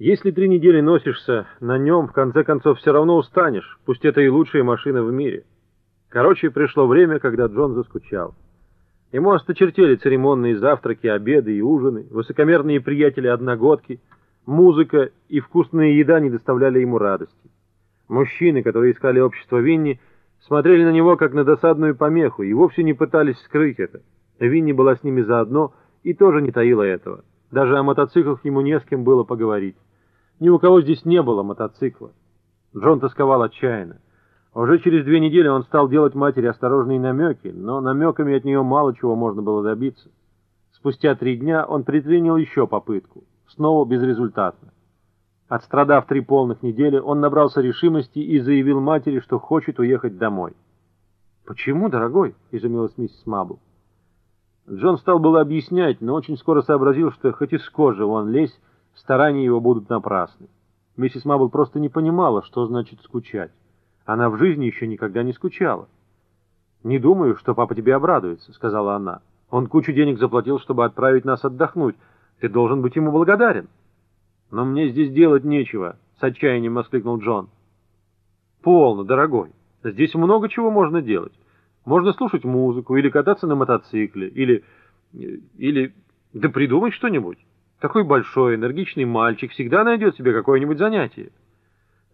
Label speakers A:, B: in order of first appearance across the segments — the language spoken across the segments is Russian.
A: Если три недели носишься на нем, в конце концов все равно устанешь, пусть это и лучшая машина в мире. Короче, пришло время, когда Джон заскучал. Ему осточертели церемонные завтраки, обеды и ужины, высокомерные приятели-одногодки, музыка и вкусная еда не доставляли ему радости. Мужчины, которые искали общество Винни, смотрели на него как на досадную помеху и вовсе не пытались скрыть это. Винни была с ними заодно и тоже не таила этого. Даже о мотоциклах ему не с кем было поговорить. Ни у кого здесь не было мотоцикла. Джон тосковал отчаянно. Уже через две недели он стал делать матери осторожные намеки, но намеками от нее мало чего можно было добиться. Спустя три дня он предпринял еще попытку, снова безрезультатно. Отстрадав три полных недели, он набрался решимости и заявил матери, что хочет уехать домой. «Почему, дорогой?» — изумилась миссис Мабл. Джон стал было объяснять, но очень скоро сообразил, что хоть из кожи он лезь, старания его будут напрасны. Миссис Мабл просто не понимала, что значит скучать. Она в жизни еще никогда не скучала. «Не думаю, что папа тебе обрадуется», — сказала она. «Он кучу денег заплатил, чтобы отправить нас отдохнуть. Ты должен быть ему благодарен». «Но мне здесь делать нечего», — с отчаянием воскликнул Джон. «Полно, дорогой. Здесь много чего можно делать. Можно слушать музыку, или кататься на мотоцикле, или... или... да придумать что-нибудь». Такой большой, энергичный мальчик всегда найдет себе какое-нибудь занятие.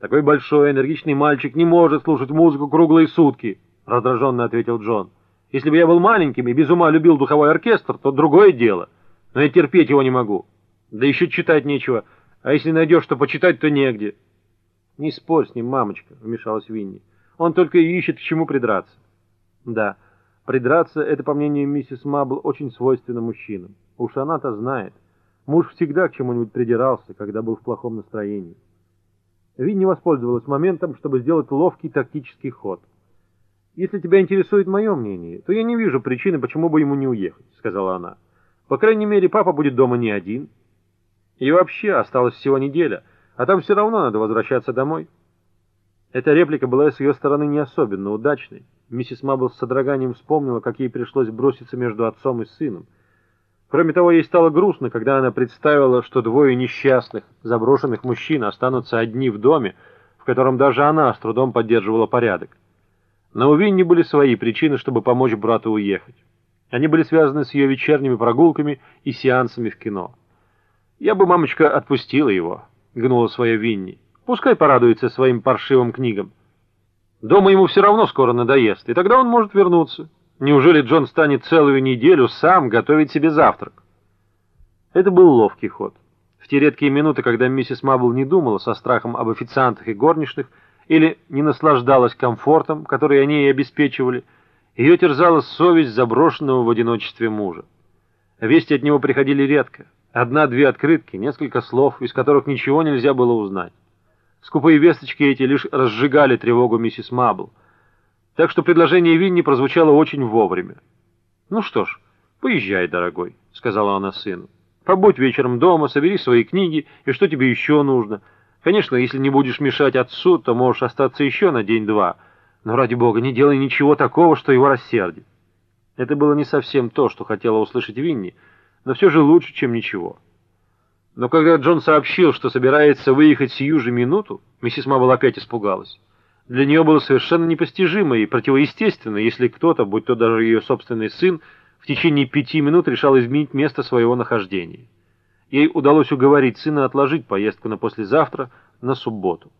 A: Такой большой, энергичный мальчик не может слушать музыку круглые сутки, раздраженно ответил Джон. Если бы я был маленьким и без ума любил духовой оркестр, то другое дело. Но я терпеть его не могу. Да еще читать нечего. А если найдешь что почитать, то негде. Не спорь с ним, мамочка, вмешалась Винни. Он только и ищет, к чему придраться. Да, придраться — это, по мнению миссис Мабл, очень свойственно мужчинам. Уж она-то знает. Муж всегда к чему-нибудь придирался, когда был в плохом настроении. Винни воспользовалась моментом, чтобы сделать ловкий тактический ход. «Если тебя интересует мое мнение, то я не вижу причины, почему бы ему не уехать», — сказала она. «По крайней мере, папа будет дома не один. И вообще, осталась всего неделя, а там все равно надо возвращаться домой». Эта реплика была с ее стороны не особенно удачной. Миссис Мабл с содроганием вспомнила, как ей пришлось броситься между отцом и сыном. Кроме того, ей стало грустно, когда она представила, что двое несчастных, заброшенных мужчин останутся одни в доме, в котором даже она с трудом поддерживала порядок. Но у Винни были свои причины, чтобы помочь брату уехать. Они были связаны с ее вечерними прогулками и сеансами в кино. «Я бы, мамочка, отпустила его», — гнула своя Винни. «Пускай порадуется своим паршивым книгам. Дома ему все равно скоро надоест, и тогда он может вернуться». Неужели Джон станет целую неделю сам готовить себе завтрак? Это был ловкий ход. В те редкие минуты, когда миссис Мабл не думала со страхом об официантах и горничных, или не наслаждалась комфортом, который они ей обеспечивали, ее терзала совесть заброшенного в одиночестве мужа. Вести от него приходили редко. Одна-две открытки, несколько слов, из которых ничего нельзя было узнать. Скупые весточки эти лишь разжигали тревогу миссис Мабл — так что предложение Винни прозвучало очень вовремя. «Ну что ж, поезжай, дорогой», — сказала она сыну. «Побудь вечером дома, собери свои книги, и что тебе еще нужно. Конечно, если не будешь мешать отцу, то можешь остаться еще на день-два, но, ради бога, не делай ничего такого, что его рассердит». Это было не совсем то, что хотела услышать Винни, но все же лучше, чем ничего. Но когда Джон сообщил, что собирается выехать сию же минуту, миссис Мабл опять испугалась. Для нее было совершенно непостижимо и противоестественно, если кто-то, будь то даже ее собственный сын, в течение пяти минут решал изменить место своего нахождения. Ей удалось уговорить сына отложить поездку на послезавтра на субботу.